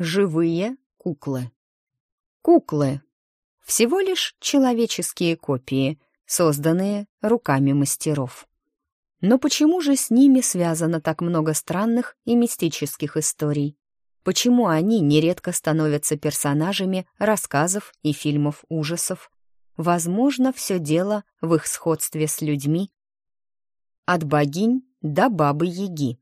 Живые куклы. Куклы. Всего лишь человеческие копии, созданные руками мастеров. Но почему же с ними связано так много странных и мистических историй? Почему они нередко становятся персонажами рассказов и фильмов ужасов? Возможно, все дело в их сходстве с людьми. От богинь до бабы-яги.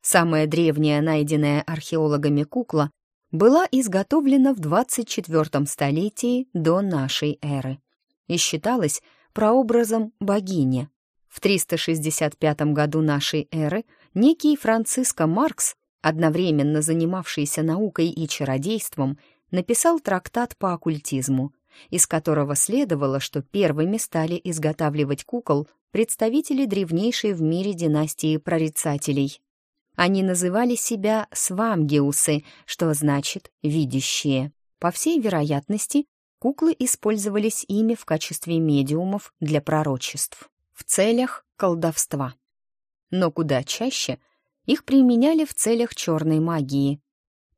Самая древняя найденная археологами кукла была изготовлена в 24 столетии до нашей эры и считалась прообразом богини. В 365 году нашей эры некий Франциско Маркс, одновременно занимавшийся наукой и чародейством, написал трактат по оккультизму, из которого следовало, что первыми стали изготавливать кукол представители древнейшей в мире династии прорицателей они называли себя свамгиусы, что значит «видящие». По всей вероятности, куклы использовались ими в качестве медиумов для пророчеств, в целях колдовства. Но куда чаще их применяли в целях черной магии.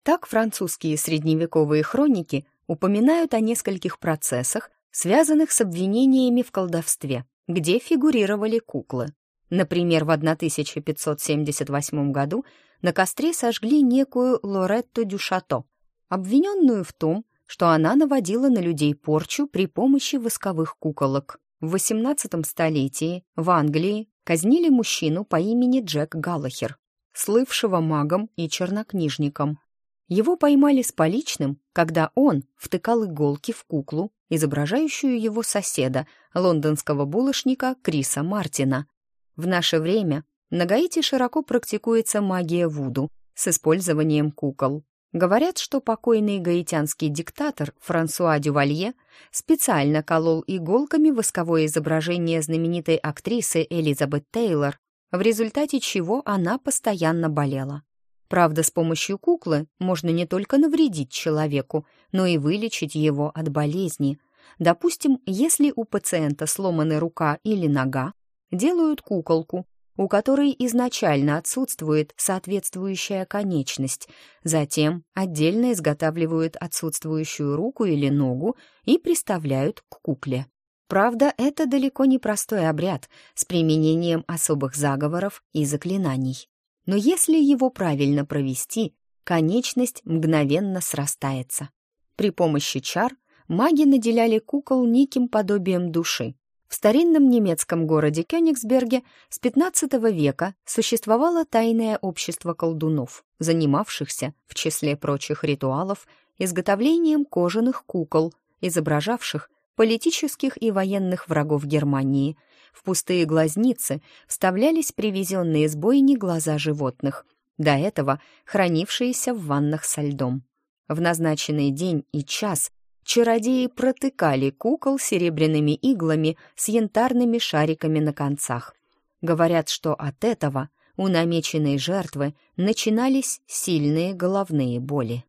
Так французские средневековые хроники упоминают о нескольких процессах, связанных с обвинениями в колдовстве, где фигурировали куклы. Например, в 1578 году на костре сожгли некую Лоретту Дюшато, обвиненную в том, что она наводила на людей порчу при помощи восковых куколок. В XVIII столетии в Англии казнили мужчину по имени Джек Галлахер, слывшего магом и чернокнижником. Его поймали с поличным, когда он втыкал иголки в куклу, изображающую его соседа, лондонского булочника Криса Мартина, в наше время на Гаити широко практикуется магия Вуду с использованием кукол. Говорят, что покойный гаитянский диктатор Франсуа Дювалье специально колол иголками восковое изображение знаменитой актрисы Элизабет Тейлор, в результате чего она постоянно болела. Правда, с помощью куклы можно не только навредить человеку, но и вылечить его от болезни. Допустим, если у пациента сломаны рука или нога, делают куколку, у которой изначально отсутствует соответствующая конечность, затем отдельно изготавливают отсутствующую руку или ногу и приставляют к кукле. Правда, это далеко не простой обряд с применением особых заговоров и заклинаний. Но если его правильно провести, конечность мгновенно срастается. При помощи чар маги наделяли кукол неким подобием души, в старинном немецком городе Кёнигсберге с XV века существовало тайное общество колдунов, занимавшихся, в числе прочих ритуалов, изготовлением кожаных кукол, изображавших политических и военных врагов Германии. В пустые глазницы вставлялись привезенные с бойни глаза животных, до этого хранившиеся в ваннах со льдом. В назначенный день и час чародеи протыкали кукол серебряными иглами с янтарными шариками на концах. Говорят, что от этого у намеченной жертвы начинались сильные головные боли.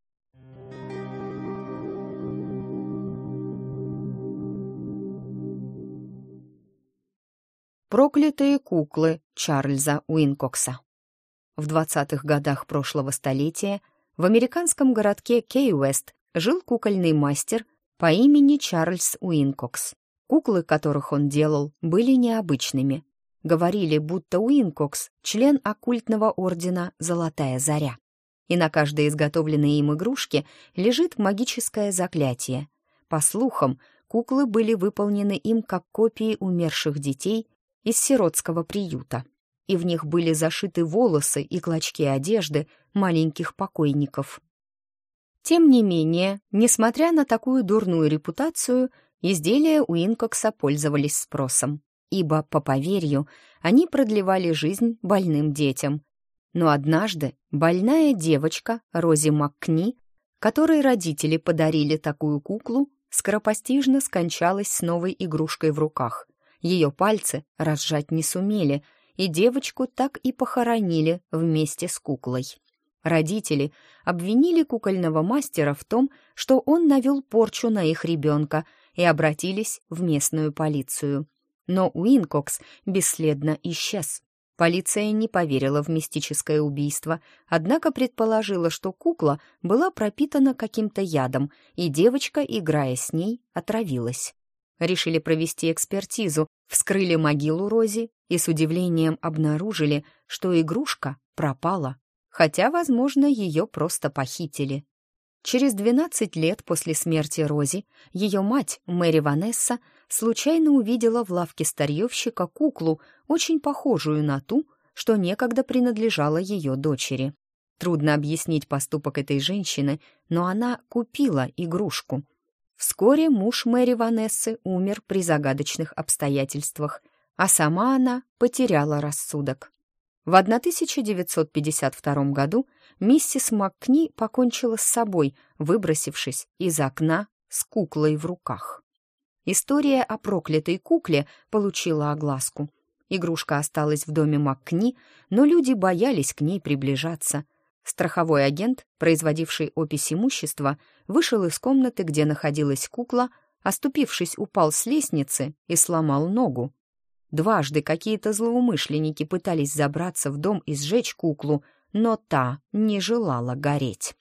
Проклятые куклы Чарльза Уинкокса В 20-х годах прошлого столетия в американском городке Кей-Уэст жил кукольный мастер по имени Чарльз Уинкокс. Куклы, которых он делал, были необычными. Говорили, будто Уинкокс — член оккультного ордена «Золотая заря». И на каждой изготовленной им игрушке лежит магическое заклятие. По слухам, куклы были выполнены им как копии умерших детей из сиротского приюта, и в них были зашиты волосы и клочки одежды маленьких покойников. Тем не менее, несмотря на такую дурную репутацию, изделия Уинкокса пользовались спросом, ибо, по поверью, они продлевали жизнь больным детям. Но однажды больная девочка Рози Маккни, которой родители подарили такую куклу, скоропостижно скончалась с новой игрушкой в руках. Ее пальцы разжать не сумели, и девочку так и похоронили вместе с куклой. Родители обвинили кукольного мастера в том, что он навел порчу на их ребенка и обратились в местную полицию. Но Уинкокс бесследно исчез. Полиция не поверила в мистическое убийство, однако предположила, что кукла была пропитана каким-то ядом, и девочка, играя с ней, отравилась. Решили провести экспертизу, вскрыли могилу Рози и с удивлением обнаружили, что игрушка пропала, хотя, возможно, ее просто похитили. Через 12 лет после смерти Рози ее мать, Мэри Ванесса, случайно увидела в лавке старьевщика куклу, очень похожую на ту, что некогда принадлежала ее дочери. Трудно объяснить поступок этой женщины, но она купила игрушку. Вскоре муж Мэри Ванессы умер при загадочных обстоятельствах, а сама она потеряла рассудок. В 1952 году миссис МакКни покончила с собой, выбросившись из окна с куклой в руках. История о проклятой кукле получила огласку. Игрушка осталась в доме МакКни, но люди боялись к ней приближаться. Страховой агент, производивший опись имущества, вышел из комнаты, где находилась кукла, оступившись, упал с лестницы и сломал ногу. Дважды какие-то злоумышленники пытались забраться в дом и сжечь куклу, но та не желала гореть.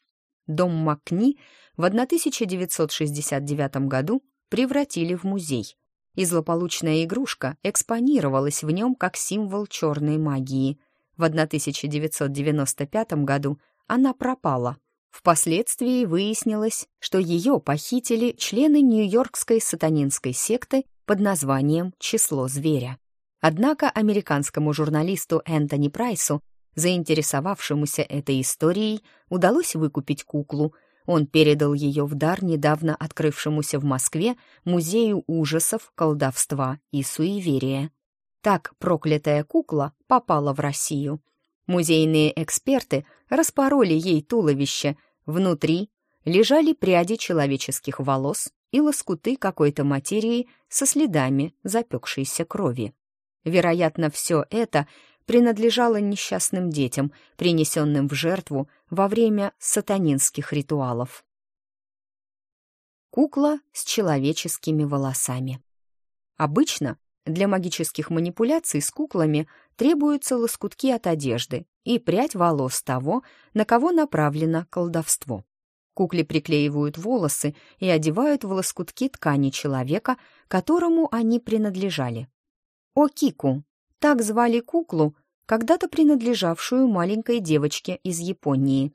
Дом Макни в 1969 году превратили в музей, и злополучная игрушка экспонировалась в нем как символ черной магии. В 1995 году она пропала. Впоследствии выяснилось, что ее похитили члены Нью-Йоркской сатанинской секты под названием «Число зверя». Однако американскому журналисту Энтони Прайсу, заинтересовавшемуся этой историей, удалось выкупить куклу. Он передал ее в дар недавно открывшемуся в Москве Музею ужасов, колдовства и суеверия. Так проклятая кукла попала в Россию. Музейные эксперты распороли ей туловище. Внутри лежали пряди человеческих волос, и лоскуты какой-то материи со следами запекшейся крови. Вероятно, все это принадлежало несчастным детям, принесенным в жертву во время сатанинских ритуалов. Кукла с человеческими волосами. Обычно для магических манипуляций с куклами требуются лоскутки от одежды и прядь волос того, на кого направлено колдовство. Кукле приклеивают волосы и одевают в лоскутки ткани человека, которому они принадлежали. Окику, так звали куклу, когда-то принадлежавшую маленькой девочке из Японии.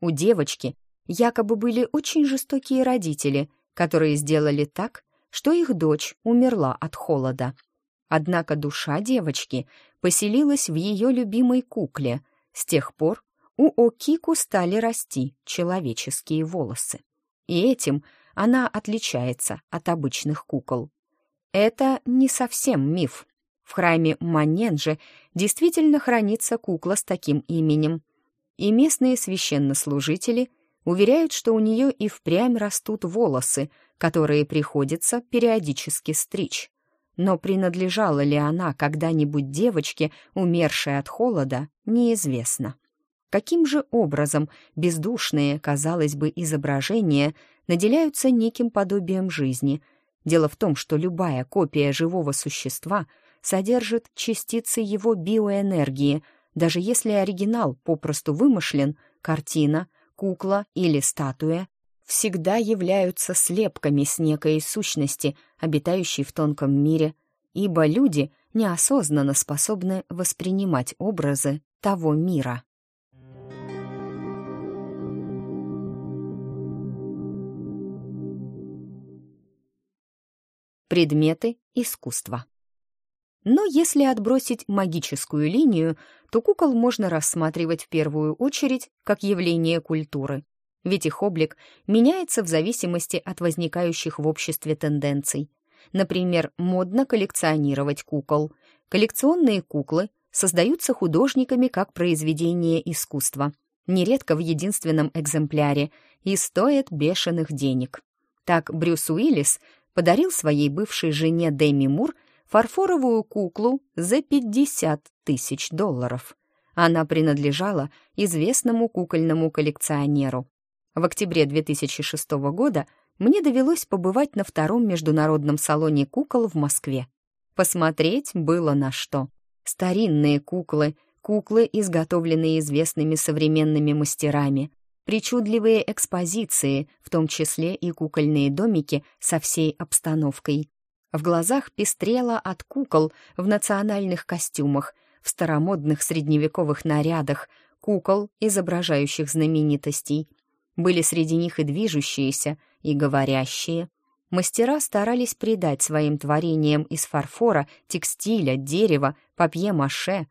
У девочки якобы были очень жестокие родители, которые сделали так, что их дочь умерла от холода. Однако душа девочки поселилась в ее любимой кукле. С тех пор у Окику стали расти человеческие волосы. И этим она отличается от обычных кукол. Это не совсем миф. В храме Маненже действительно хранится кукла с таким именем. И местные священнослужители уверяют, что у нее и впрямь растут волосы, которые приходится периодически стричь. Но принадлежала ли она когда-нибудь девочке, умершей от холода, неизвестно. Каким же образом бездушные, казалось бы, изображения наделяются неким подобием жизни? Дело в том, что любая копия живого существа содержит частицы его биоэнергии, даже если оригинал попросту вымышлен, картина, кукла или статуя всегда являются слепками с некой сущности, обитающей в тонком мире, ибо люди неосознанно способны воспринимать образы того мира. Предметы искусства. Но если отбросить магическую линию, то кукол можно рассматривать в первую очередь как явление культуры, ведь их облик меняется в зависимости от возникающих в обществе тенденций. Например, модно коллекционировать кукол. Коллекционные куклы создаются художниками как произведение искусства, нередко в единственном экземпляре, и стоят бешеных денег. Так Брюс Уиллис подарил своей бывшей жене Дэми Мур фарфоровую куклу за 50 тысяч долларов. Она принадлежала известному кукольному коллекционеру. В октябре 2006 года мне довелось побывать на втором международном салоне кукол в Москве. Посмотреть было на что. Старинные куклы, куклы, изготовленные известными современными мастерами, причудливые экспозиции, в том числе и кукольные домики со всей обстановкой. В глазах пестрело от кукол в национальных костюмах, в старомодных средневековых нарядах, кукол, изображающих знаменитостей. Были среди них и движущиеся, и говорящие. Мастера старались придать своим творениям из фарфора, текстиля, дерева, папье-маше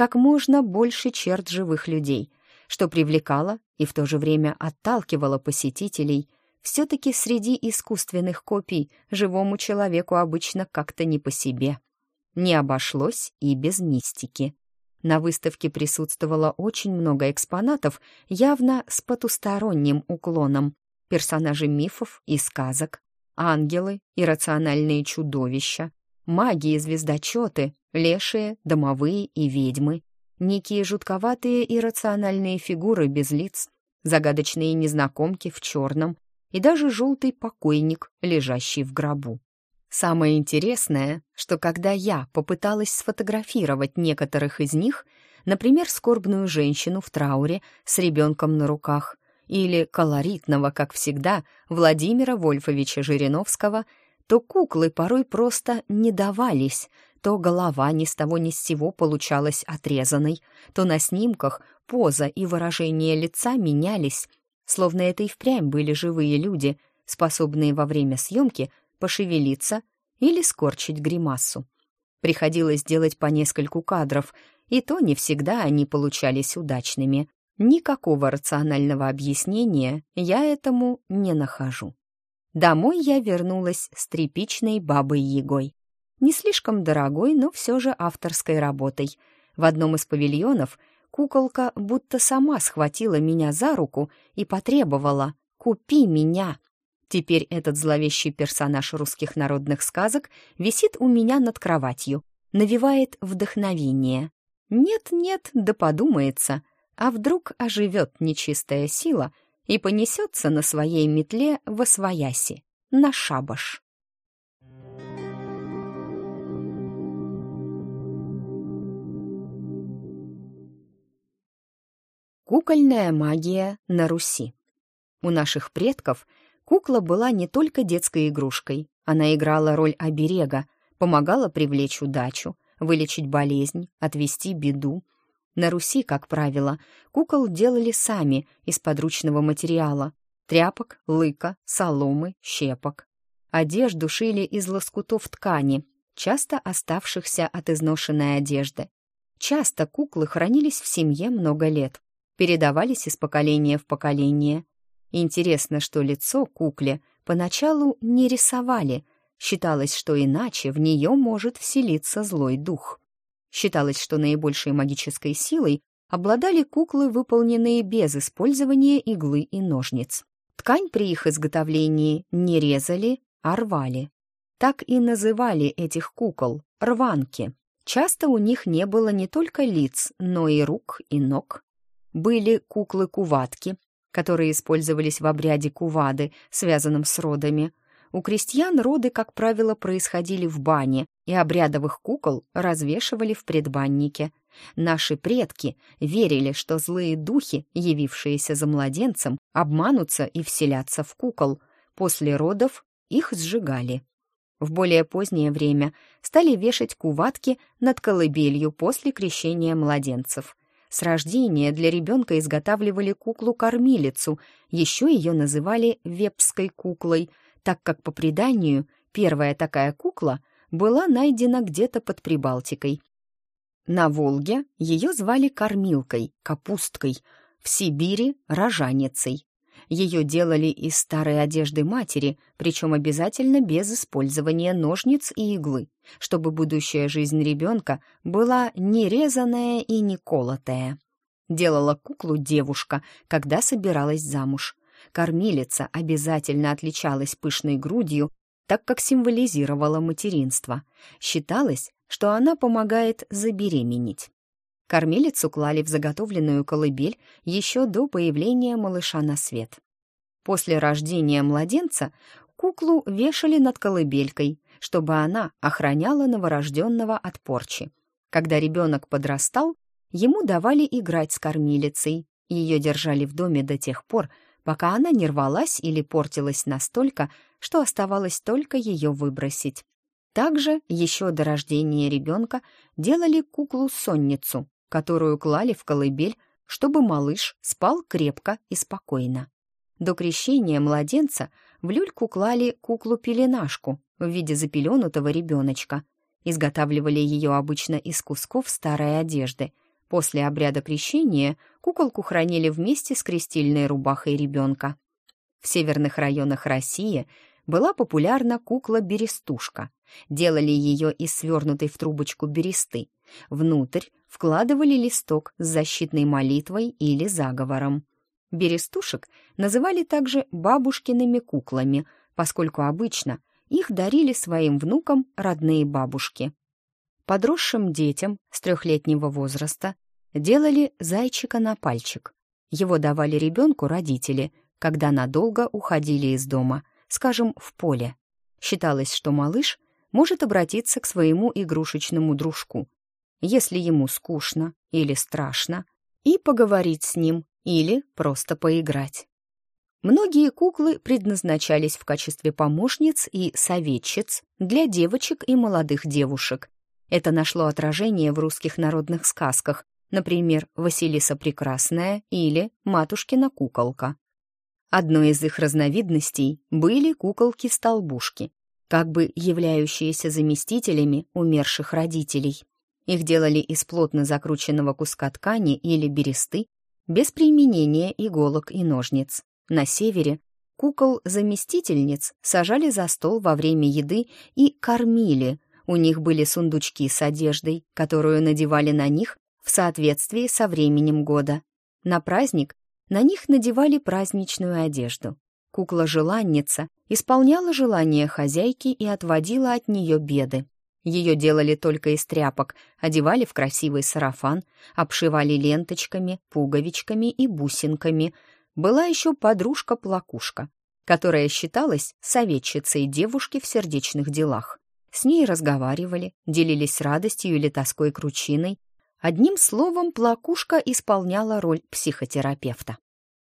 как можно больше черт живых людей, что привлекало и в то же время отталкивало посетителей. Все-таки среди искусственных копий живому человеку обычно как-то не по себе. Не обошлось и без мистики. На выставке присутствовало очень много экспонатов, явно с потусторонним уклоном. Персонажи мифов и сказок, ангелы, иррациональные чудовища, маги и звездочеты, лешие, домовые и ведьмы, некие жутковатые иррациональные фигуры без лиц, загадочные незнакомки в черном и даже желтый покойник, лежащий в гробу. Самое интересное, что когда я попыталась сфотографировать некоторых из них, например, скорбную женщину в трауре с ребенком на руках, или колоритного, как всегда, Владимира Вольфовича Жириновского, то куклы порой просто не давались, то голова ни с того ни с сего получалась отрезанной, то на снимках поза и выражение лица менялись, словно это и впрямь были живые люди, способные во время съемки пошевелиться или скорчить гримасу. Приходилось делать по нескольку кадров, и то не всегда они получались удачными. Никакого рационального объяснения я этому не нахожу. Домой я вернулась с тряпичной бабой-ягой. Не слишком дорогой, но все же авторской работой. В одном из павильонов куколка будто сама схватила меня за руку и потребовала «Купи меня!». Теперь этот зловещий персонаж русских народных сказок висит у меня над кроватью, навевает вдохновение. Нет-нет, да подумается, а вдруг оживет нечистая сила и понесется на своей метле во свояси, на шабаш. Кукольная магия на Руси. У наших предков кукла была не только детской игрушкой, она играла роль оберега, помогала привлечь удачу, вылечить болезнь, отвести беду, на Руси, как правило, кукол делали сами из подручного материала — тряпок, лыка, соломы, щепок. Одежду шили из лоскутов ткани, часто оставшихся от изношенной одежды. Часто куклы хранились в семье много лет, передавались из поколения в поколение. Интересно, что лицо кукле поначалу не рисовали, считалось, что иначе в нее может вселиться злой дух. Считалось, что наибольшей магической силой обладали куклы, выполненные без использования иглы и ножниц. Ткань при их изготовлении не резали, а рвали. Так и называли этих кукол — рванки. Часто у них не было не только лиц, но и рук и ног. Были куклы-куватки, которые использовались в обряде кувады, связанном с родами, у крестьян роды, как правило, происходили в бане, и обрядовых кукол развешивали в предбаннике. Наши предки верили, что злые духи, явившиеся за младенцем, обманутся и вселятся в кукол. После родов их сжигали. В более позднее время стали вешать куватки над колыбелью после крещения младенцев. С рождения для ребенка изготавливали куклу-кормилицу, еще ее называли вепской куклой — так как, по преданию, первая такая кукла была найдена где-то под Прибалтикой. На Волге ее звали кормилкой, капусткой, в Сибири — рожаницей. Ее делали из старой одежды матери, причем обязательно без использования ножниц и иглы, чтобы будущая жизнь ребенка была не резаная и не колотая. Делала куклу девушка, когда собиралась замуж кормилица обязательно отличалась пышной грудью, так как символизировала материнство. Считалось, что она помогает забеременеть. Кормилицу клали в заготовленную колыбель еще до появления малыша на свет. После рождения младенца куклу вешали над колыбелькой, чтобы она охраняла новорожденного от порчи. Когда ребенок подрастал, ему давали играть с кормилицей. Ее держали в доме до тех пор, пока она не рвалась или портилась настолько, что оставалось только ее выбросить. Также еще до рождения ребенка делали куклу-сонницу, которую клали в колыбель, чтобы малыш спал крепко и спокойно. До крещения младенца в люльку клали куклу-пеленашку в виде запеленутого ребеночка. Изготавливали ее обычно из кусков старой одежды. После обряда крещения куколку хранили вместе с крестильной рубахой ребенка. В северных районах России была популярна кукла-берестушка. Делали ее из свернутой в трубочку бересты. Внутрь вкладывали листок с защитной молитвой или заговором. Берестушек называли также бабушкиными куклами, поскольку обычно их дарили своим внукам родные бабушки. Подросшим детям с трехлетнего возраста делали зайчика на пальчик. Его давали ребенку родители, когда надолго уходили из дома, скажем, в поле. Считалось, что малыш может обратиться к своему игрушечному дружку, если ему скучно или страшно, и поговорить с ним или просто поиграть. Многие куклы предназначались в качестве помощниц и советчиц для девочек и молодых девушек. Это нашло отражение в русских народных сказках, например, «Василиса Прекрасная» или «Матушкина куколка». Одной из их разновидностей были куколки-столбушки, как бы являющиеся заместителями умерших родителей. Их делали из плотно закрученного куска ткани или бересты без применения иголок и ножниц. На севере кукол-заместительниц сажали за стол во время еды и кормили. У них были сундучки с одеждой, которую надевали на них в соответствии со временем года. На праздник на них надевали праздничную одежду. Кукла-желанница исполняла желания хозяйки и отводила от нее беды. Ее делали только из тряпок, одевали в красивый сарафан, обшивали ленточками, пуговичками и бусинками. Была еще подружка-плакушка, которая считалась советчицей девушки в сердечных делах. С ней разговаривали, делились радостью или тоской кручиной. Одним словом, плакушка исполняла роль психотерапевта.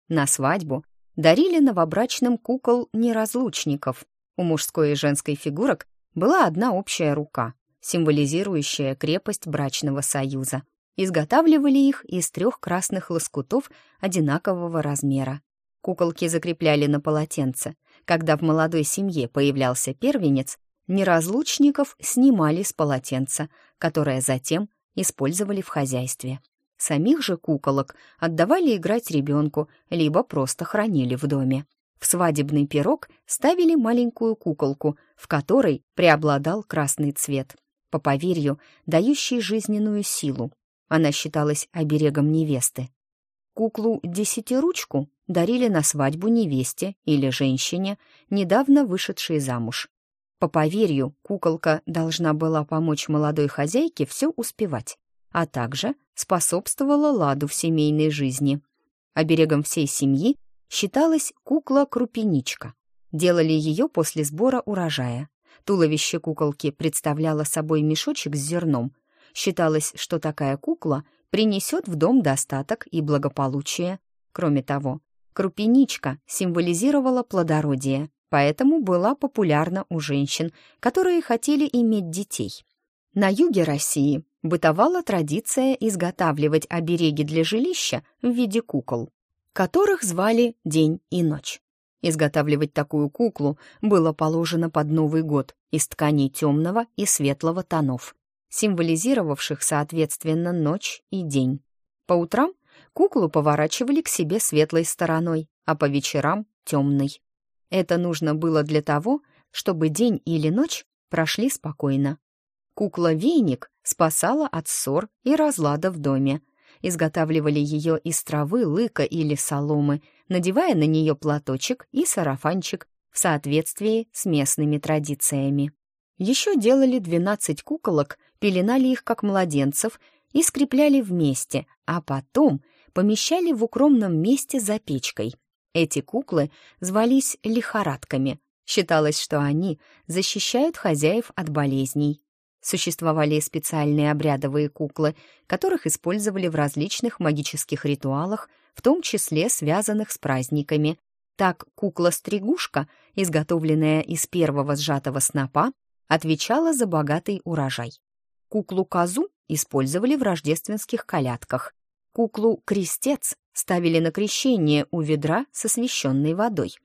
На свадьбу дарили новобрачным кукол-неразлучников. У мужской и женской фигурок была одна общая рука, символизирующая крепость брачного союза. Изготавливали их из трех красных лоскутов одинакового размера. Куколки закрепляли на полотенце. Когда в молодой семье появлялся первенец, неразлучников снимали с полотенца, которое затем использовали в хозяйстве. Самих же куколок отдавали играть ребенку, либо просто хранили в доме. В свадебный пирог ставили маленькую куколку, в которой преобладал красный цвет, по поверью, дающий жизненную силу. Она считалась оберегом невесты. Куклу-десятиручку дарили на свадьбу невесте или женщине, недавно вышедшей замуж. По поверью, куколка должна была помочь молодой хозяйке все успевать, а также способствовала ладу в семейной жизни. Оберегом всей семьи считалась кукла-крупеничка. Делали ее после сбора урожая. Туловище куколки представляло собой мешочек с зерном. Считалось, что такая кукла принесет в дом достаток и благополучие. Кроме того, крупеничка символизировала плодородие, поэтому была популярна у женщин, которые хотели иметь детей. На юге России бытовала традиция изготавливать обереги для жилища в виде кукол которых звали День и Ночь. Изготавливать такую куклу было положено под Новый год из тканей темного и светлого тонов, символизировавших, соответственно, ночь и день. По утрам куклу поворачивали к себе светлой стороной, а по вечерам — темной. Это нужно было для того, чтобы день или ночь прошли спокойно. Кукла-веник спасала от ссор и разлада в доме, изготавливали ее из травы, лыка или соломы, надевая на нее платочек и сарафанчик в соответствии с местными традициями. Еще делали 12 куколок, пеленали их как младенцев и скрепляли вместе, а потом помещали в укромном месте за печкой. Эти куклы звались лихорадками. Считалось, что они защищают хозяев от болезней. Существовали специальные обрядовые куклы, которых использовали в различных магических ритуалах, в том числе связанных с праздниками. Так кукла-стригушка, изготовленная из первого сжатого снопа, отвечала за богатый урожай. Куклу-козу использовали в рождественских колядках. Куклу-крестец ставили на крещение у ведра со священной водой.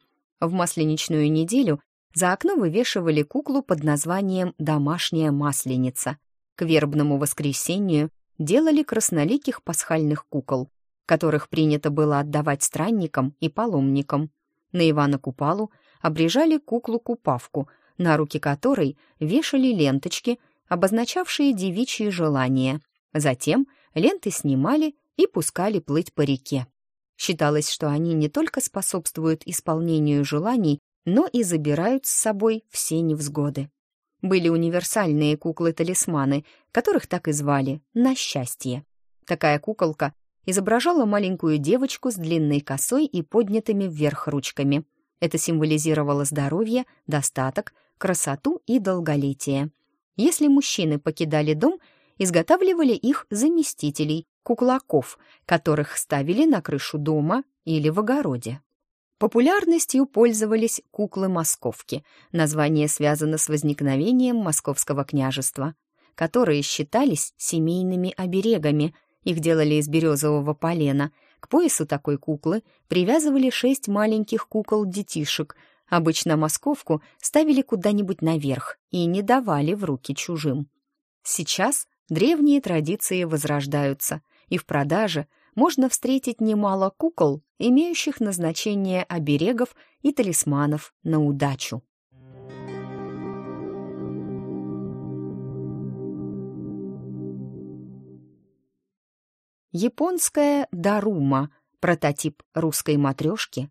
В масленичную неделю за окно вывешивали куклу под названием «Домашняя масленица». К вербному воскресению делали красноликих пасхальных кукол, которых принято было отдавать странникам и паломникам. На Ивана Купалу обрежали куклу-купавку, на руки которой вешали ленточки, обозначавшие девичьи желания. Затем ленты снимали и пускали плыть по реке. Считалось, что они не только способствуют исполнению желаний, но и забирают с собой все невзгоды. Были универсальные куклы-талисманы, которых так и звали «на счастье». Такая куколка изображала маленькую девочку с длинной косой и поднятыми вверх ручками. Это символизировало здоровье, достаток, красоту и долголетие. Если мужчины покидали дом, изготавливали их заместителей, куклаков, которых ставили на крышу дома или в огороде. Популярностью пользовались куклы-московки. Название связано с возникновением московского княжества, которые считались семейными оберегами. Их делали из березового полена. К поясу такой куклы привязывали шесть маленьких кукол-детишек. Обычно московку ставили куда-нибудь наверх и не давали в руки чужим. Сейчас древние традиции возрождаются, и в продаже – можно встретить немало кукол, имеющих назначение оберегов и талисманов на удачу. Японская дарума – прототип русской матрешки.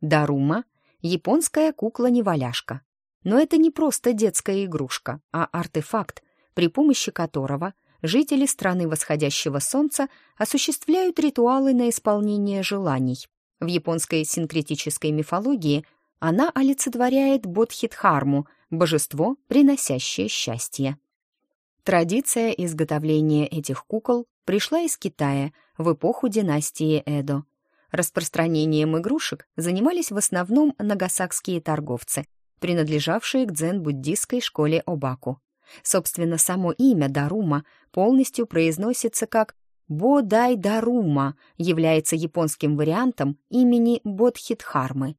Дарума – японская кукла-неваляшка. Но это не просто детская игрушка, а артефакт, при помощи которого жители страны восходящего солнца осуществляют ритуалы на исполнение желаний. В японской синкретической мифологии она олицетворяет Бодхидхарму, божество, приносящее счастье. Традиция изготовления этих кукол пришла из Китая в эпоху династии Эдо. Распространением игрушек занимались в основном нагасакские торговцы, принадлежавшие к дзен-буддистской школе Обаку. Собственно, само имя Дарума полностью произносится как Бодай Дарума, является японским вариантом имени Бодхидхармы.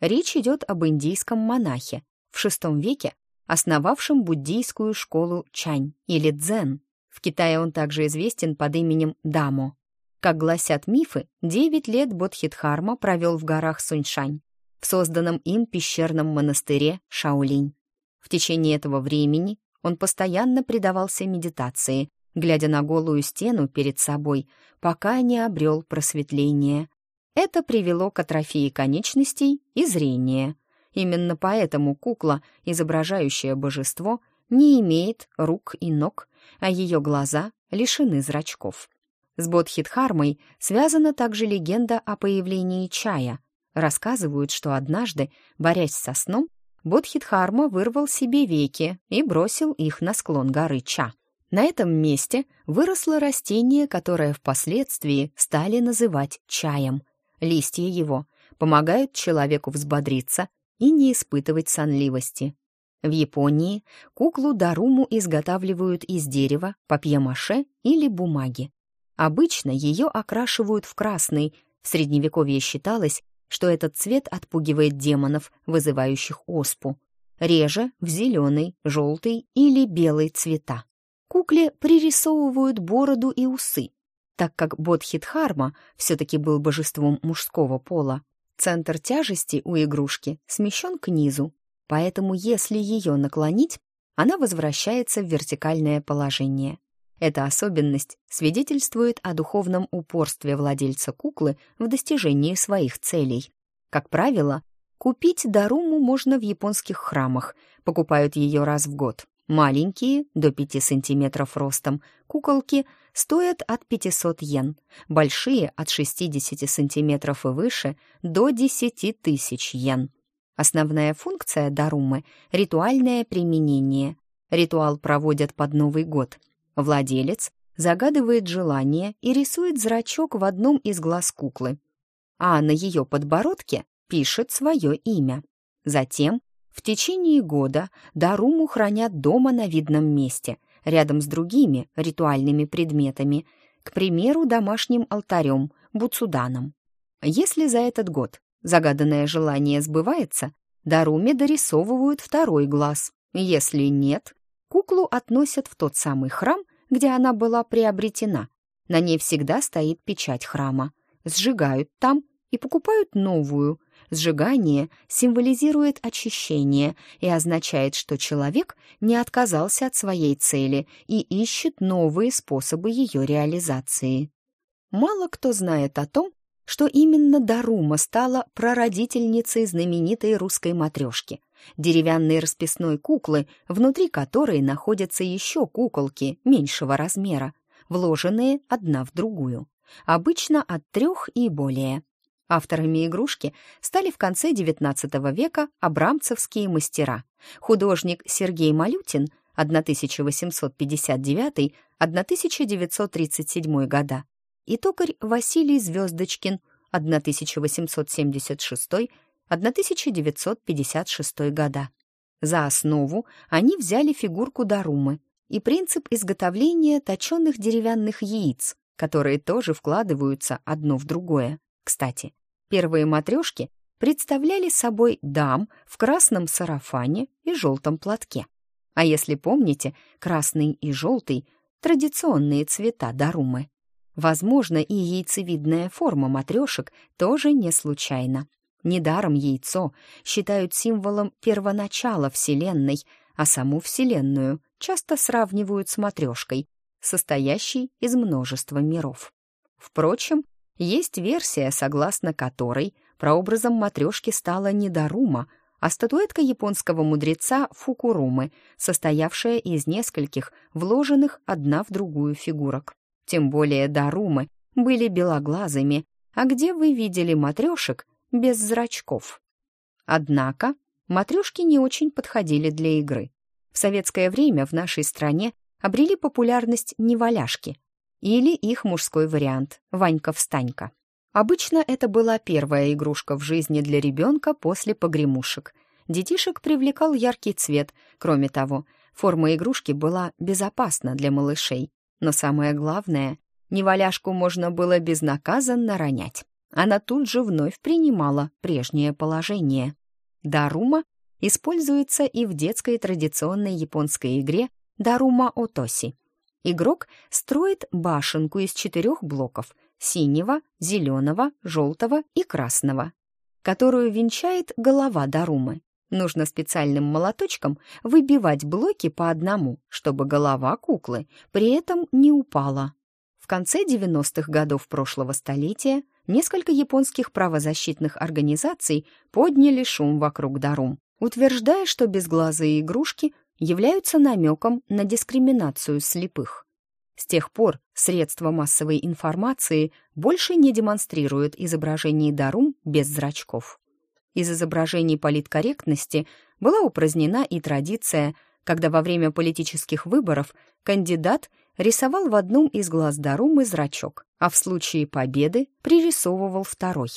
Речь идет об индийском монахе, в VI веке основавшем буддийскую школу Чань или Дзен. В Китае он также известен под именем Дамо. Как гласят мифы, 9 лет Бодхидхарма провел в горах Суньшань, в созданном им пещерном монастыре Шаолинь. В течение этого времени он постоянно предавался медитации, глядя на голую стену перед собой, пока не обрел просветление. Это привело к атрофии конечностей и зрения. Именно поэтому кукла, изображающая божество, не имеет рук и ног, а ее глаза лишены зрачков. С Бодхидхармой связана также легенда о появлении чая. Рассказывают, что однажды, борясь со сном, Бодхидхарма вырвал себе веки и бросил их на склон горы Ча. На этом месте выросло растение, которое впоследствии стали называть чаем. Листья его помогают человеку взбодриться и не испытывать сонливости. В Японии куклу Даруму изготавливают из дерева, папье-маше или бумаги. Обычно ее окрашивают в красный. В Средневековье считалось, что этот цвет отпугивает демонов, вызывающих оспу. Реже в зеленый, желтый или белый цвета. Кукле пририсовывают бороду и усы, так как Бодхидхарма все-таки был божеством мужского пола. Центр тяжести у игрушки смещен к низу, поэтому если ее наклонить, она возвращается в вертикальное положение. Эта особенность свидетельствует о духовном упорстве владельца куклы в достижении своих целей. Как правило, купить даруму можно в японских храмах, покупают ее раз в год. Маленькие, до 5 сантиметров ростом, куколки стоят от 500 йен, большие от 60 сантиметров и выше до 10 тысяч йен. Основная функция дарумы — ритуальное применение. Ритуал проводят под Новый год. Владелец загадывает желание и рисует зрачок в одном из глаз куклы, а на ее подбородке пишет свое имя. Затем в течение года Даруму хранят дома на видном месте, рядом с другими ритуальными предметами, к примеру, домашним алтарем, буцуданом. Если за этот год загаданное желание сбывается, Даруме дорисовывают второй глаз. Если нет, куклу относят в тот самый храм, где она была приобретена. На ней всегда стоит печать храма. Сжигают там и покупают новую. Сжигание символизирует очищение и означает, что человек не отказался от своей цели и ищет новые способы ее реализации. Мало кто знает о том, что именно Дарума стала прародительницей знаменитой русской матрешки, деревянной расписной куклы, внутри которой находятся еще куколки меньшего размера, вложенные одна в другую, обычно от трех и более. Авторами игрушки стали в конце XIX века абрамцевские мастера, художник Сергей Малютин 1859-1937 года и токарь Василий Звездочкин 1876-1956 года. За основу они взяли фигурку Дарумы и принцип изготовления точенных деревянных яиц, которые тоже вкладываются одно в другое. Кстати, первые матрешки представляли собой дам в красном сарафане и желтом платке. А если помните, красный и желтый — традиционные цвета Дарумы. Возможно, и яйцевидная форма матрешек тоже не случайна. Недаром яйцо считают символом первоначала Вселенной, а саму Вселенную часто сравнивают с матрешкой, состоящей из множества миров. Впрочем, есть версия, согласно которой прообразом матрешки стала не Дарума, а статуэтка японского мудреца Фукурумы, состоявшая из нескольких вложенных одна в другую фигурок. Тем более Дарумы были белоглазыми, а где вы видели матрешек без зрачков? Однако матрешки не очень подходили для игры. В советское время в нашей стране обрели популярность неваляшки или их мужской вариант «Ванька-встанька». Обычно это была первая игрушка в жизни для ребенка после погремушек. Детишек привлекал яркий цвет. Кроме того, форма игрушки была безопасна для малышей. Но самое главное, неваляшку можно было безнаказанно ронять. Она тут же вновь принимала прежнее положение. Дарума используется и в детской традиционной японской игре Дарума Отоси. Игрок строит башенку из четырех блоков — синего, зеленого, желтого и красного, которую венчает голова Дарумы. Нужно специальным молоточком выбивать блоки по одному, чтобы голова куклы при этом не упала. В конце 90-х годов прошлого столетия несколько японских правозащитных организаций подняли шум вокруг Дарум, утверждая, что безглазые игрушки являются намеком на дискриминацию слепых. С тех пор средства массовой информации больше не демонстрируют изображений Дарум без зрачков. Из изображений политкорректности была упразднена и традиция, когда во время политических выборов кандидат рисовал в одном из глаз Дарумы зрачок, а в случае победы пририсовывал второй.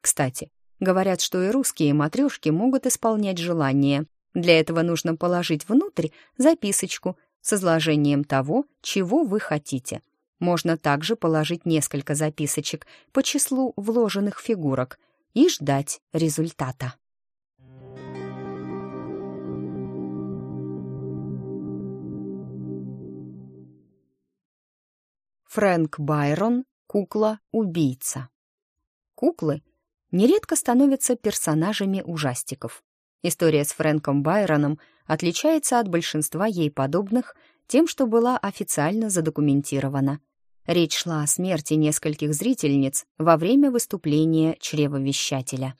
Кстати, говорят, что и русские матрешки могут исполнять желания. Для этого нужно положить внутрь записочку с изложением того, чего вы хотите. Можно также положить несколько записочек по числу вложенных фигурок – и ждать результата. Фрэнк Байрон «Кукла-убийца». Куклы нередко становятся персонажами ужастиков. История с Фрэнком Байроном отличается от большинства ей подобных тем, что была официально задокументирована. Речь шла о смерти нескольких зрительниц во время выступления чревовещателя.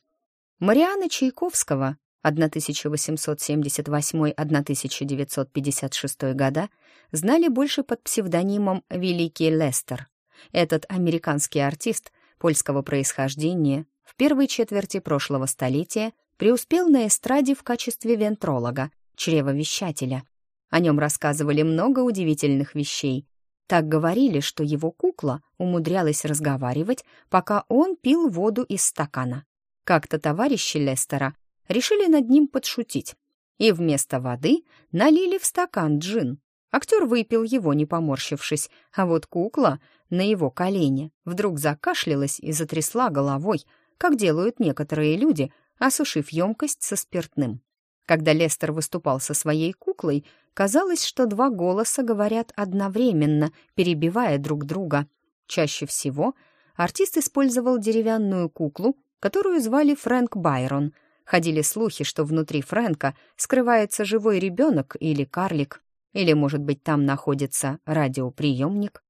Мариана Чайковского 1878-1956 года знали больше под псевдонимом «Великий Лестер». Этот американский артист польского происхождения в первой четверти прошлого столетия преуспел на эстраде в качестве вентролога, чревовещателя. О нем рассказывали много удивительных вещей. Так говорили, что его кукла умудрялась разговаривать, пока он пил воду из стакана. Как-то товарищи Лестера решили над ним подшутить, и вместо воды налили в стакан джин. Актер выпил его, не поморщившись, а вот кукла на его колене вдруг закашлялась и затрясла головой, как делают некоторые люди, осушив емкость со спиртным. Когда Лестер выступал со своей куклой, казалось, что два голоса говорят одновременно, перебивая друг друга. Чаще всего артист использовал деревянную куклу, которую звали Фрэнк Байрон. Ходили слухи, что внутри Фрэнка скрывается живой ребенок или карлик, или, может быть, там находится радиоприемник.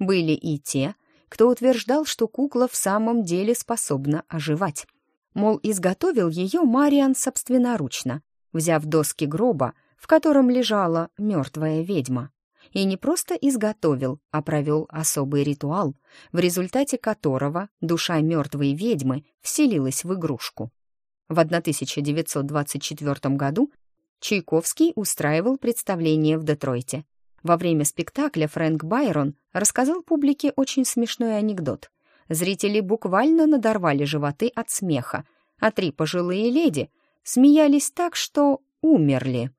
Были и те, кто утверждал, что кукла в самом деле способна оживать. Мол, изготовил ее Мариан собственноручно, взяв доски гроба, в котором лежала мертвая ведьма. И не просто изготовил, а провел особый ритуал, в результате которого душа мертвой ведьмы вселилась в игрушку. В 1924 году Чайковский устраивал представление в Детройте. Во время спектакля Фрэнк Байрон рассказал публике очень смешной анекдот. Зрители буквально надорвали животы от смеха, а три пожилые леди смеялись так, что умерли.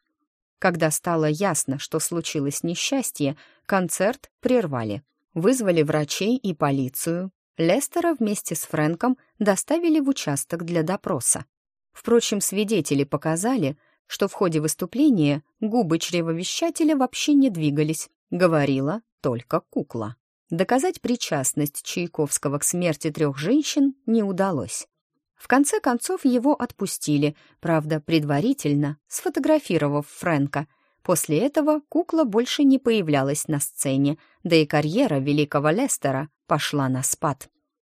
Когда стало ясно, что случилось несчастье, концерт прервали. Вызвали врачей и полицию. Лестера вместе с Фрэнком доставили в участок для допроса. Впрочем, свидетели показали, что в ходе выступления губы чревовещателя вообще не двигались, говорила только кукла. Доказать причастность Чайковского к смерти трех женщин не удалось. В конце концов его отпустили, правда, предварительно, сфотографировав Фрэнка. После этого кукла больше не появлялась на сцене, да и карьера великого Лестера пошла на спад.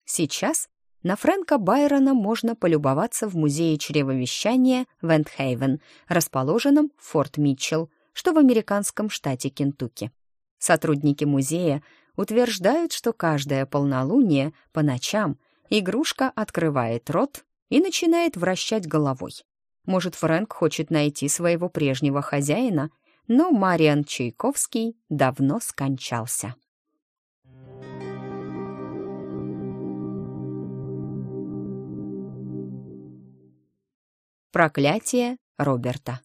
Сейчас на Фрэнка Байрона можно полюбоваться в музее чревовещания Вентхейвен, расположенном в Форт Митчелл, что в американском штате Кентукки. Сотрудники музея утверждают, что каждое полнолуние по ночам игрушка открывает рот и начинает вращать головой. Может, Фрэнк хочет найти своего прежнего хозяина, но Мариан Чайковский давно скончался. Проклятие Роберта.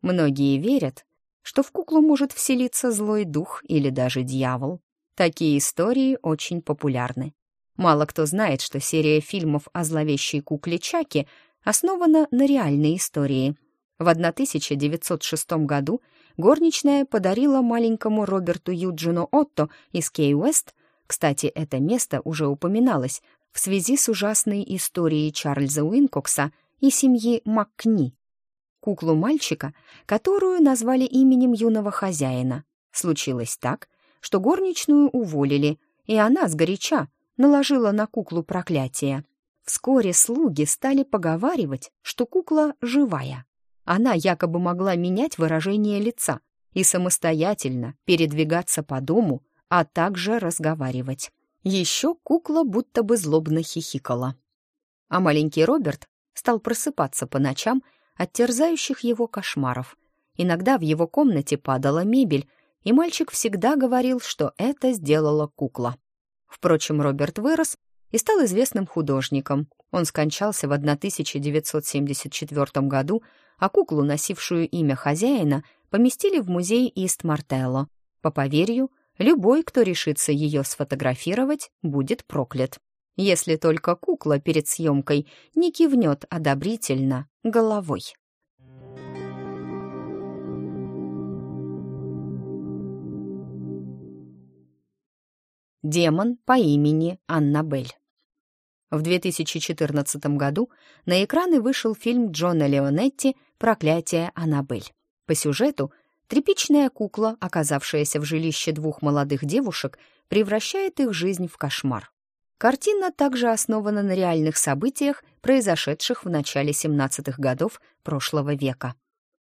Многие верят, что в куклу может вселиться злой дух или даже дьявол. Такие истории очень популярны. Мало кто знает, что серия фильмов о зловещей кукле Чаки основана на реальной истории. В 1906 году горничная подарила маленькому Роберту Юджину Отто из Кей-Уэст, кстати, это место уже упоминалось, в связи с ужасной историей Чарльза Уинкокса и семьи Маккни. Куклу мальчика, которую назвали именем юного хозяина. Случилось так, что горничную уволили, и она сгоряча наложила на куклу проклятие. Вскоре слуги стали поговаривать, что кукла живая. Она якобы могла менять выражение лица и самостоятельно передвигаться по дому, а также разговаривать. Еще кукла будто бы злобно хихикала. А маленький Роберт стал просыпаться по ночам от терзающих его кошмаров. Иногда в его комнате падала мебель, и мальчик всегда говорил, что это сделала кукла. Впрочем, Роберт вырос и стал известным художником. Он скончался в 1974 году, а куклу, носившую имя хозяина, поместили в музей Ист-Мартелло. По поверью, любой, кто решится ее сфотографировать, будет проклят если только кукла перед съемкой не кивнет одобрительно головой. Демон по имени Аннабель. В 2014 году на экраны вышел фильм Джона Леонетти «Проклятие Аннабель». По сюжету тряпичная кукла, оказавшаяся в жилище двух молодых девушек, превращает их жизнь в кошмар. Картина также основана на реальных событиях, произошедших в начале 17-х годов прошлого века.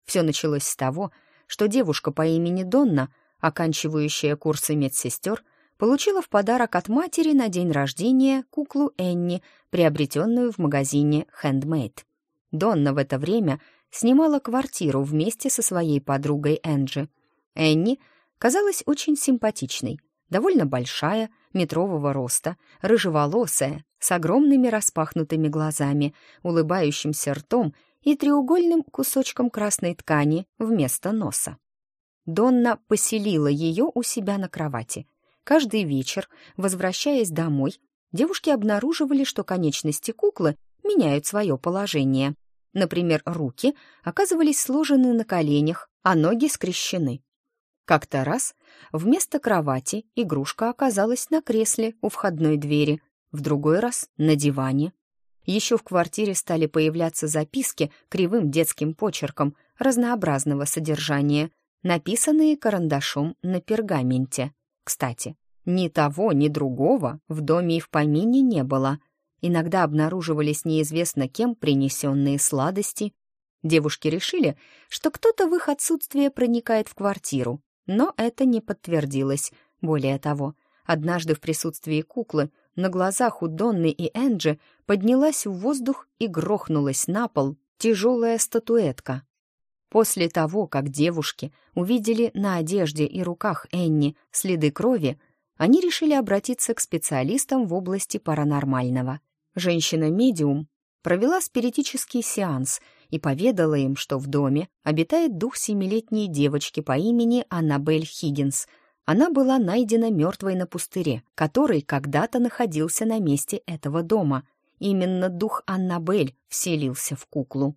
Все началось с того, что девушка по имени Донна, оканчивающая курсы медсестер, получила в подарок от матери на день рождения куклу Энни, приобретенную в магазине Handmade. Донна в это время снимала квартиру вместе со своей подругой Энджи. Энни казалась очень симпатичной, довольно большая, метрового роста, рыжеволосая, с огромными распахнутыми глазами, улыбающимся ртом и треугольным кусочком красной ткани вместо носа. Донна поселила ее у себя на кровати. Каждый вечер, возвращаясь домой, девушки обнаруживали, что конечности куклы меняют свое положение. Например, руки оказывались сложены на коленях, а ноги скрещены. Как-то раз вместо кровати игрушка оказалась на кресле у входной двери, в другой раз — на диване. Еще в квартире стали появляться записки кривым детским почерком разнообразного содержания, написанные карандашом на пергаменте. Кстати, ни того, ни другого в доме и в помине не было. Иногда обнаруживались неизвестно кем принесенные сладости. Девушки решили, что кто-то в их отсутствие проникает в квартиру, но это не подтвердилось. Более того, однажды в присутствии куклы на глазах у Донны и Энджи поднялась в воздух и грохнулась на пол тяжелая статуэтка. После того, как девушки увидели на одежде и руках Энни следы крови, они решили обратиться к специалистам в области паранормального. Женщина-медиум провела спиритический сеанс и поведала им, что в доме обитает дух семилетней девочки по имени Аннабель Хиггинс. Она была найдена мертвой на пустыре, который когда-то находился на месте этого дома. Именно дух Аннабель вселился в куклу.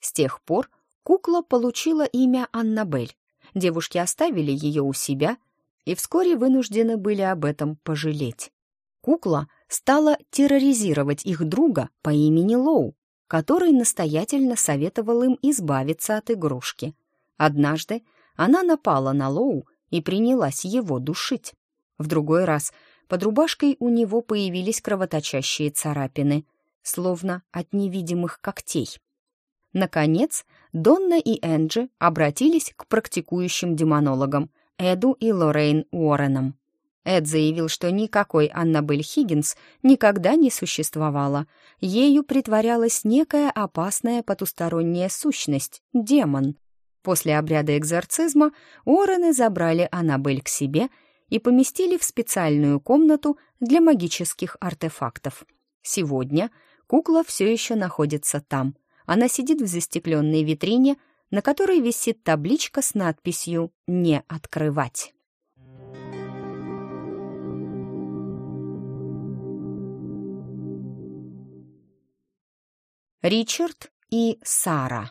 С тех пор кукла получила имя Аннабель. Девушки оставили ее у себя и вскоре вынуждены были об этом пожалеть. Кукла стала терроризировать их друга по имени Лоу, который настоятельно советовал им избавиться от игрушки. Однажды она напала на Лоу и принялась его душить. В другой раз под рубашкой у него появились кровоточащие царапины, словно от невидимых когтей. Наконец, Донна и Энджи обратились к практикующим демонологам Эду и Лоррейн Уорреном. Эд заявил, что никакой Аннабель Хиггинс никогда не существовала. Ею притворялась некая опасная потусторонняя сущность — демон. После обряда экзорцизма Уоррены забрали Аннабель к себе и поместили в специальную комнату для магических артефактов. Сегодня кукла все еще находится там. Она сидит в застекленной витрине, на которой висит табличка с надписью «Не открывать». Ричард и Сара.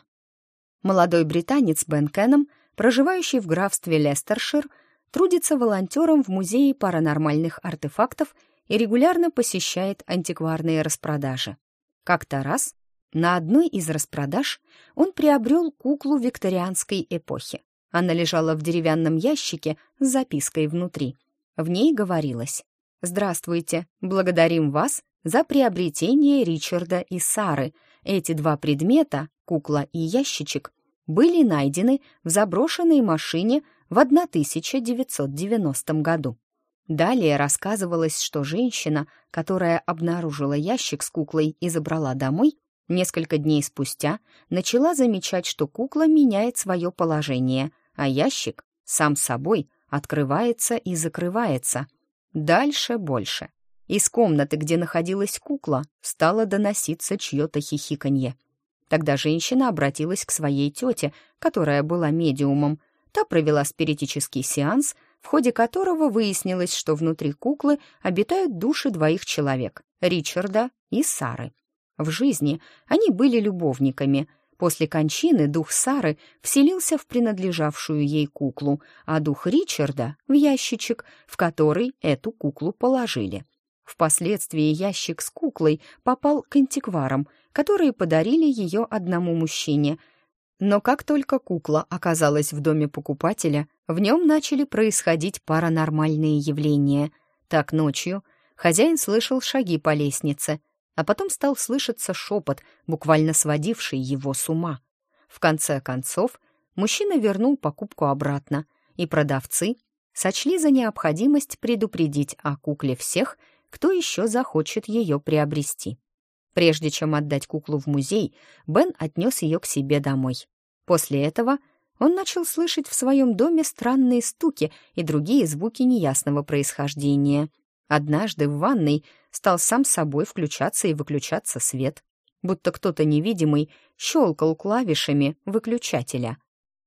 Молодой британец Бен Кеном, проживающий в графстве Лестершир, трудится волонтером в Музее паранормальных артефактов и регулярно посещает антикварные распродажи. Как-то раз на одной из распродаж он приобрел куклу викторианской эпохи. Она лежала в деревянном ящике с запиской внутри. В ней говорилось «Здравствуйте, благодарим вас за приобретение Ричарда и Сары — эти два предмета, кукла и ящичек, были найдены в заброшенной машине в 1990 году. Далее рассказывалось, что женщина, которая обнаружила ящик с куклой и забрала домой, несколько дней спустя начала замечать, что кукла меняет свое положение, а ящик сам собой открывается и закрывается. Дальше больше. Из комнаты, где находилась кукла, стало доноситься чье-то хихиканье. Тогда женщина обратилась к своей тете, которая была медиумом. Та провела спиритический сеанс, в ходе которого выяснилось, что внутри куклы обитают души двоих человек — Ричарда и Сары. В жизни они были любовниками. После кончины дух Сары вселился в принадлежавшую ей куклу, а дух Ричарда — в ящичек, в который эту куклу положили. Впоследствии ящик с куклой попал к антикварам, которые подарили ее одному мужчине. Но как только кукла оказалась в доме покупателя, в нем начали происходить паранормальные явления. Так ночью хозяин слышал шаги по лестнице, а потом стал слышаться шепот, буквально сводивший его с ума. В конце концов, мужчина вернул покупку обратно, и продавцы сочли за необходимость предупредить о кукле всех, кто еще захочет ее приобрести. Прежде чем отдать куклу в музей, Бен отнес ее к себе домой. После этого он начал слышать в своем доме странные стуки и другие звуки неясного происхождения. Однажды в ванной стал сам собой включаться и выключаться свет, будто кто-то невидимый щелкал клавишами выключателя.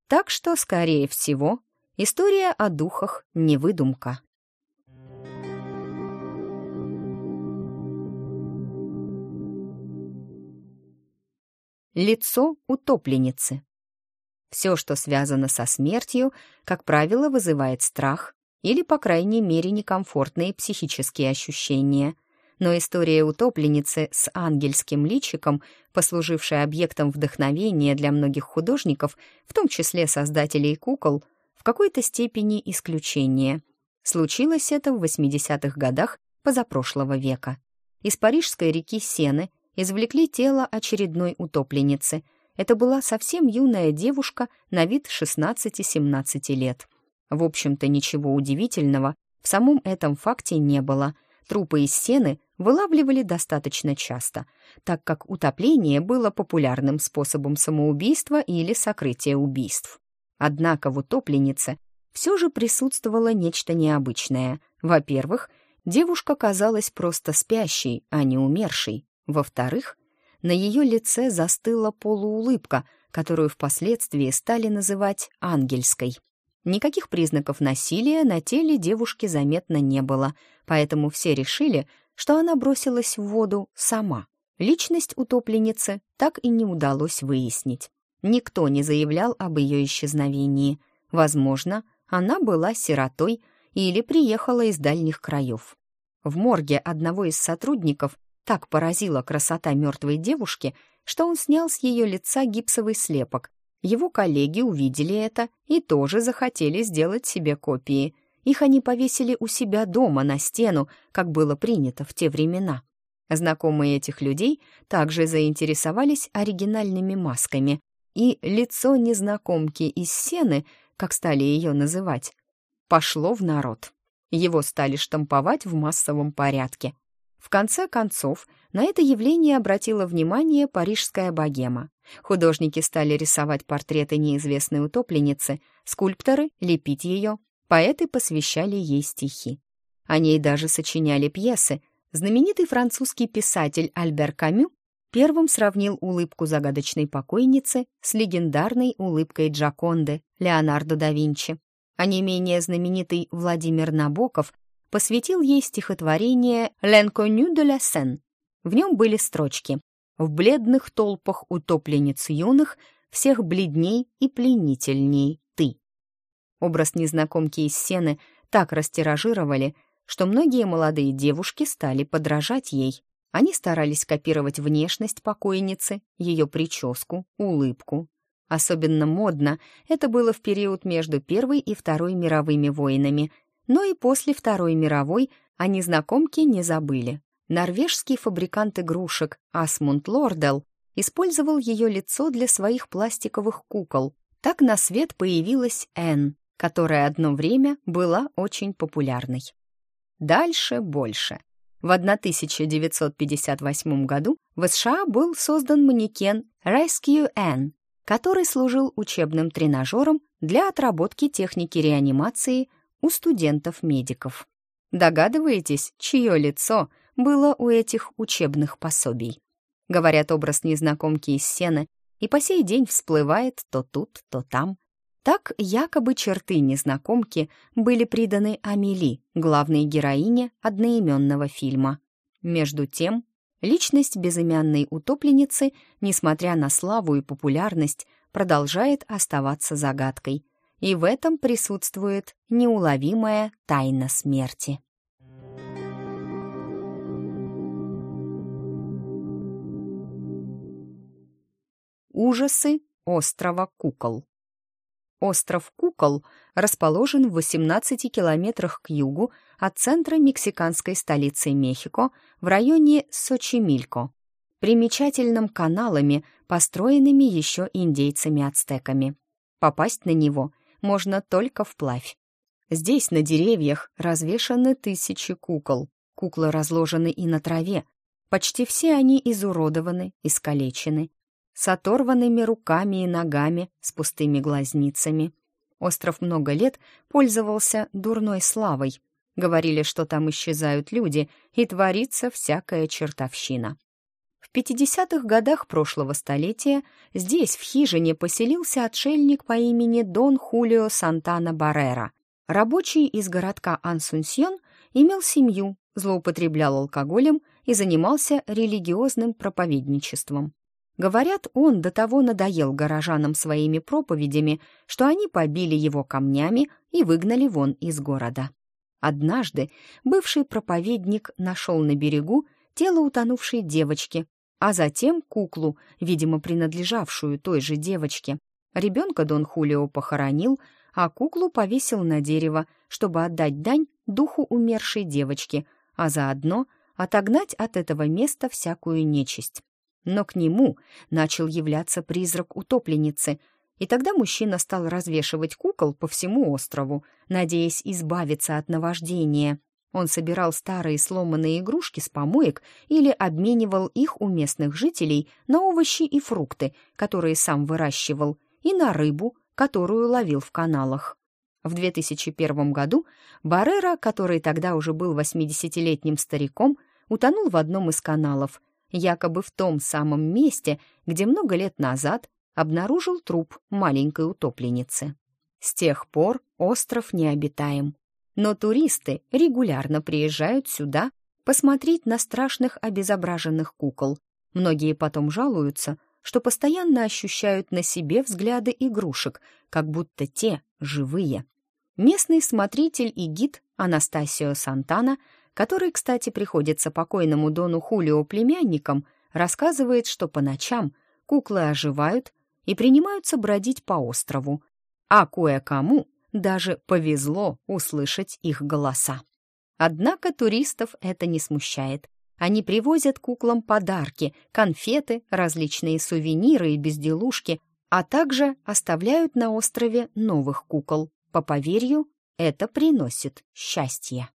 Так что, скорее всего, история о духах — не выдумка. Лицо утопленницы. Все, что связано со смертью, как правило, вызывает страх или, по крайней мере, некомфортные психические ощущения. Но история утопленницы с ангельским личиком, послужившая объектом вдохновения для многих художников, в том числе создателей кукол, в какой-то степени исключение. Случилось это в 80-х годах позапрошлого века. Из парижской реки Сены – извлекли тело очередной утопленницы. Это была совсем юная девушка на вид 16-17 лет. В общем-то, ничего удивительного в самом этом факте не было. Трупы из сены вылавливали достаточно часто, так как утопление было популярным способом самоубийства или сокрытия убийств. Однако в утопленнице все же присутствовало нечто необычное. Во-первых, девушка казалась просто спящей, а не умершей. Во-вторых, на ее лице застыла полуулыбка, которую впоследствии стали называть ангельской. Никаких признаков насилия на теле девушки заметно не было, поэтому все решили, что она бросилась в воду сама. Личность утопленницы так и не удалось выяснить. Никто не заявлял об ее исчезновении. Возможно, она была сиротой или приехала из дальних краев. В морге одного из сотрудников так поразила красота мертвой девушки, что он снял с ее лица гипсовый слепок. Его коллеги увидели это и тоже захотели сделать себе копии. Их они повесили у себя дома на стену, как было принято в те времена. Знакомые этих людей также заинтересовались оригинальными масками, и лицо незнакомки из сены, как стали ее называть, пошло в народ. Его стали штамповать в массовом порядке. В конце концов, на это явление обратила внимание парижская богема. Художники стали рисовать портреты неизвестной утопленницы, скульпторы — лепить ее, поэты посвящали ей стихи. О ней даже сочиняли пьесы. Знаменитый французский писатель Альбер Камю первым сравнил улыбку загадочной покойницы с легендарной улыбкой Джаконды Леонардо да Винчи. А не менее знаменитый Владимир Набоков посвятил ей стихотворение «L'Inconnu de la Seine». В нем были строчки «В бледных толпах утопленниц юных всех бледней и пленительней ты». Образ незнакомки из сены так растиражировали, что многие молодые девушки стали подражать ей. Они старались копировать внешность покойницы, ее прическу, улыбку. Особенно модно это было в период между Первой и Второй мировыми войнами – но и после Второй мировой о незнакомке не забыли. Норвежский фабрикант игрушек Асмунд Лордел использовал ее лицо для своих пластиковых кукол. Так на свет появилась Энн, которая одно время была очень популярной. Дальше больше. В 1958 году в США был создан манекен Rescue Anne, который служил учебным тренажером для отработки техники реанимации у студентов-медиков. Догадываетесь, чье лицо было у этих учебных пособий? Говорят, образ незнакомки из сены и по сей день всплывает то тут, то там. Так якобы черты незнакомки были приданы Амели, главной героине одноименного фильма. Между тем, личность безымянной утопленницы, несмотря на славу и популярность, продолжает оставаться загадкой, и в этом присутствует неуловимая тайна смерти. Ужасы острова Кукол Остров Кукол расположен в 18 километрах к югу от центра мексиканской столицы Мехико в районе Сочимилько, примечательным каналами, построенными еще индейцами-ацтеками. Попасть на него можно только вплавь. Здесь на деревьях развешаны тысячи кукол. Куклы разложены и на траве. Почти все они изуродованы, искалечены, с оторванными руками и ногами, с пустыми глазницами. Остров много лет пользовался дурной славой. Говорили, что там исчезают люди, и творится всякая чертовщина. В 50-х годах прошлого столетия здесь, в хижине, поселился отшельник по имени Дон Хулио Сантана Баррера. Рабочий из городка Ансунсьон имел семью, злоупотреблял алкоголем и занимался религиозным проповедничеством. Говорят, он до того надоел горожанам своими проповедями, что они побили его камнями и выгнали вон из города. Однажды бывший проповедник нашел на берегу тело утонувшей девочки, а затем куклу, видимо, принадлежавшую той же девочке. Ребенка Дон Хулио похоронил, а куклу повесил на дерево, чтобы отдать дань духу умершей девочки, а заодно отогнать от этого места всякую нечисть. Но к нему начал являться призрак утопленницы, и тогда мужчина стал развешивать кукол по всему острову, надеясь избавиться от наваждения. Он собирал старые сломанные игрушки с помоек или обменивал их у местных жителей на овощи и фрукты, которые сам выращивал, и на рыбу, которую ловил в каналах. В 2001 году Баррера, который тогда уже был 80-летним стариком, утонул в одном из каналов – якобы в том самом месте, где много лет назад обнаружил труп маленькой утопленницы. С тех пор остров необитаем. Но туристы регулярно приезжают сюда посмотреть на страшных обезображенных кукол. Многие потом жалуются, что постоянно ощущают на себе взгляды игрушек, как будто те живые. Местный смотритель и гид Анастасио Сантана который, кстати, приходится покойному Дону Хулио племянникам, рассказывает, что по ночам куклы оживают и принимаются бродить по острову, а кое-кому даже повезло услышать их голоса. Однако туристов это не смущает. Они привозят куклам подарки, конфеты, различные сувениры и безделушки, а также оставляют на острове новых кукол. По поверью, это приносит счастье.